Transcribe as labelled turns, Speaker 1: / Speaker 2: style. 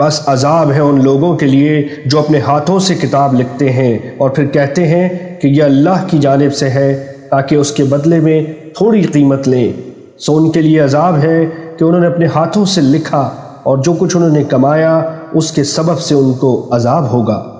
Speaker 1: بس عذاب ہے ان لوگوں کے لیے جو اپنے ہاتھوں سے کتاب لکھتے ہیں اور پھر کہتے ہیں کہ یہ اللہ کی جانب سے ہے تاکہ اس کے بدلے میں تھوڑی قیمت لیں۔ سو ان کے لیے عذاب ہے کہ انہوں نے اپنے ہاتھوں سے لکھا اور جو کچھ انہوں نے کمایا اس کے سبب سے ان کو عذاب ہوگا۔